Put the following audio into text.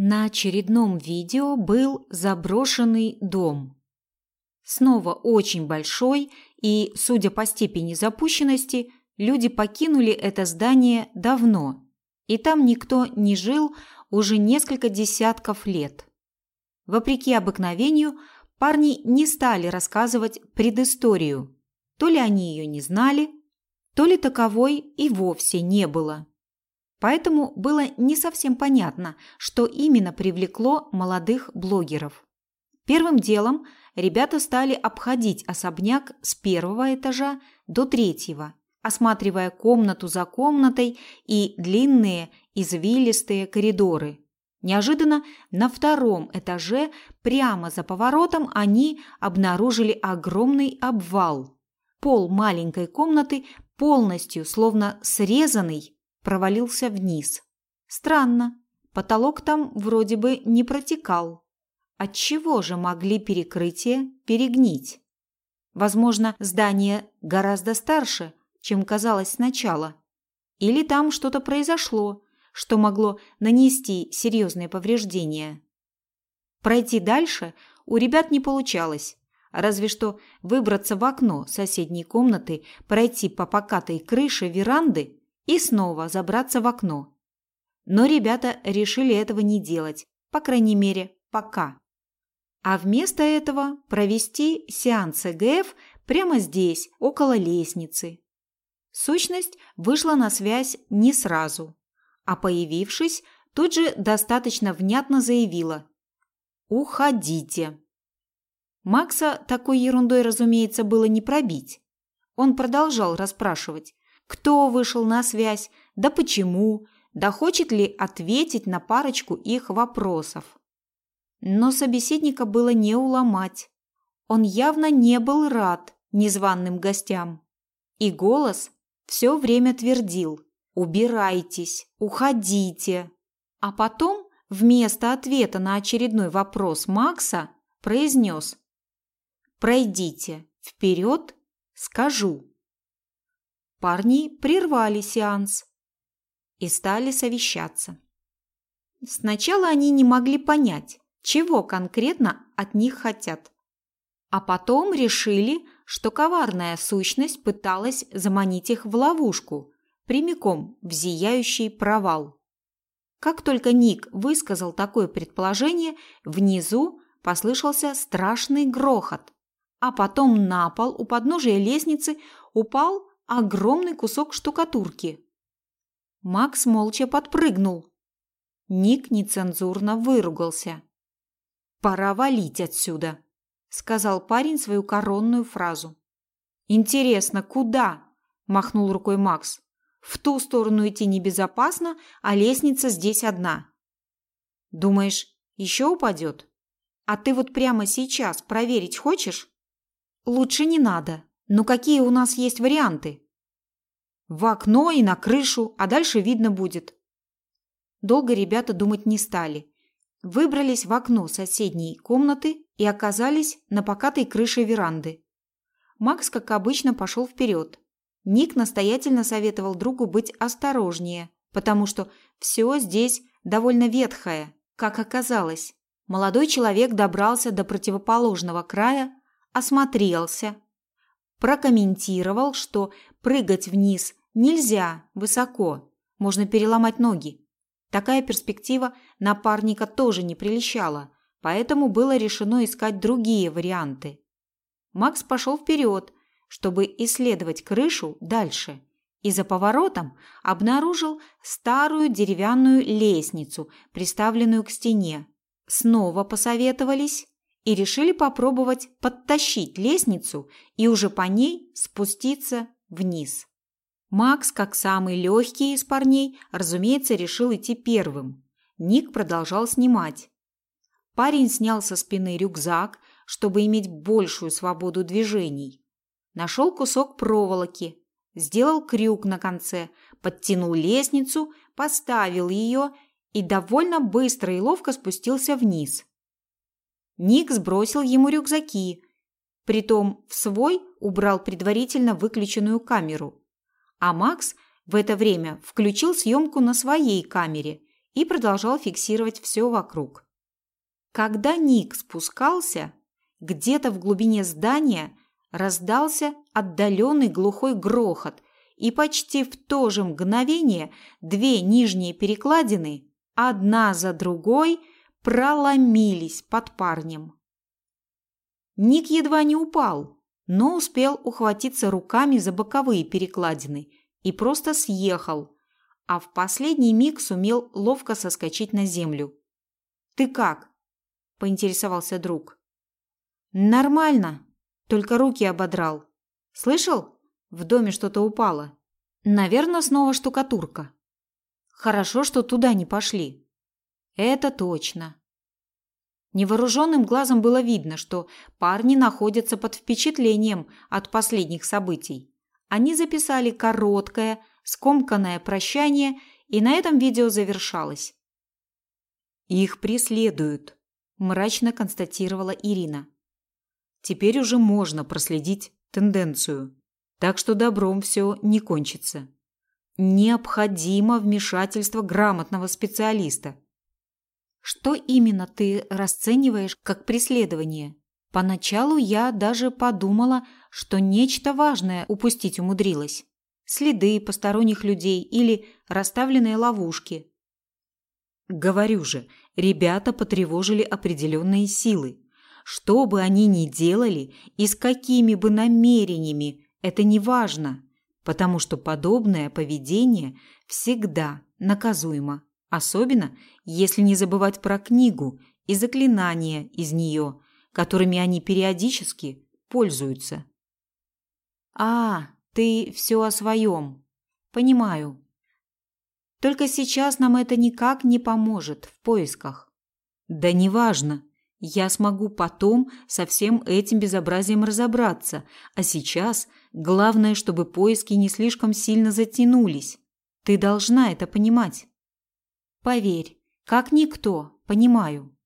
На очередном видео был заброшенный дом. Снова очень большой, и, судя по степени запущенности, люди покинули это здание давно, и там никто не жил уже несколько десятков лет. Вопреки обыкновению, парни не стали рассказывать предысторию. То ли они ее не знали, то ли таковой и вовсе не было. Поэтому было не совсем понятно, что именно привлекло молодых блогеров. Первым делом ребята стали обходить особняк с первого этажа до третьего, осматривая комнату за комнатой и длинные извилистые коридоры. Неожиданно на втором этаже, прямо за поворотом, они обнаружили огромный обвал. Пол маленькой комнаты полностью, словно срезанный, провалился вниз. Странно, потолок там вроде бы не протекал. Отчего же могли перекрытия перегнить? Возможно, здание гораздо старше, чем казалось сначала. Или там что-то произошло, что могло нанести серьезные повреждения. Пройти дальше у ребят не получалось, разве что выбраться в окно соседней комнаты, пройти по покатой крыше веранды и снова забраться в окно. Но ребята решили этого не делать, по крайней мере, пока. А вместо этого провести сеанс ЭГФ прямо здесь, около лестницы. Сущность вышла на связь не сразу, а появившись, тут же достаточно внятно заявила «Уходите». Макса такой ерундой, разумеется, было не пробить. Он продолжал расспрашивать, кто вышел на связь, да почему, да хочет ли ответить на парочку их вопросов. Но собеседника было не уломать. Он явно не был рад незваным гостям. И голос все время твердил «Убирайтесь, уходите». А потом, вместо ответа на очередной вопрос Макса, произнес «Пройдите вперед, скажу». Парни прервали сеанс и стали совещаться. Сначала они не могли понять, чего конкретно от них хотят. А потом решили, что коварная сущность пыталась заманить их в ловушку, прямиком в зияющий провал. Как только Ник высказал такое предположение, внизу послышался страшный грохот, а потом на пол у подножия лестницы упал огромный кусок штукатурки. Макс молча подпрыгнул. Ник нецензурно выругался. «Пора валить отсюда», – сказал парень свою коронную фразу. «Интересно, куда?» – махнул рукой Макс. «В ту сторону идти небезопасно, а лестница здесь одна». «Думаешь, еще упадет? А ты вот прямо сейчас проверить хочешь?» «Лучше не надо», ну какие у нас есть варианты? В окно и на крышу, а дальше видно будет. Долго ребята думать не стали. Выбрались в окно соседней комнаты и оказались на покатой крыше веранды. Макс, как обычно, пошел вперед. Ник настоятельно советовал другу быть осторожнее, потому что все здесь довольно ветхое, как оказалось. Молодой человек добрался до противоположного края, осмотрелся, прокомментировал, что прыгать вниз нельзя высоко, можно переломать ноги. Такая перспектива напарника тоже не прельщала, поэтому было решено искать другие варианты. Макс пошел вперед, чтобы исследовать крышу дальше, и за поворотом обнаружил старую деревянную лестницу, приставленную к стене. Снова посоветовались и решили попробовать подтащить лестницу и уже по ней спуститься вниз. Макс, как самый легкий из парней, разумеется, решил идти первым. Ник продолжал снимать. Парень снял со спины рюкзак, чтобы иметь большую свободу движений. Нашел кусок проволоки, сделал крюк на конце, подтянул лестницу, поставил ее и довольно быстро и ловко спустился вниз. Ник сбросил ему рюкзаки, притом в свой убрал предварительно выключенную камеру. А Макс в это время включил съемку на своей камере и продолжал фиксировать все вокруг. Когда Ник спускался, где-то в глубине здания раздался отдаленный глухой грохот, и почти в то же мгновение две нижние перекладины, одна за другой, проломились под парнем. Ник едва не упал, но успел ухватиться руками за боковые перекладины и просто съехал, а в последний миг сумел ловко соскочить на землю. «Ты как?» – поинтересовался друг. «Нормально, только руки ободрал. Слышал? В доме что-то упало. Наверное, снова штукатурка. Хорошо, что туда не пошли. Это точно. Невооруженным глазом было видно, что парни находятся под впечатлением от последних событий. Они записали короткое, скомканное прощание, и на этом видео завершалось. «Их преследуют», – мрачно констатировала Ирина. «Теперь уже можно проследить тенденцию, так что добром все не кончится. Необходимо вмешательство грамотного специалиста». Что именно ты расцениваешь как преследование? Поначалу я даже подумала, что нечто важное упустить умудрилась. Следы посторонних людей или расставленные ловушки. Говорю же, ребята потревожили определенные силы. Что бы они ни делали и с какими бы намерениями, это не важно, потому что подобное поведение всегда наказуемо. Особенно, если не забывать про книгу и заклинания из нее, которыми они периодически пользуются. «А, ты все о своем. Понимаю. Только сейчас нам это никак не поможет в поисках». «Да неважно. Я смогу потом со всем этим безобразием разобраться, а сейчас главное, чтобы поиски не слишком сильно затянулись. Ты должна это понимать». Поверь, как никто, понимаю.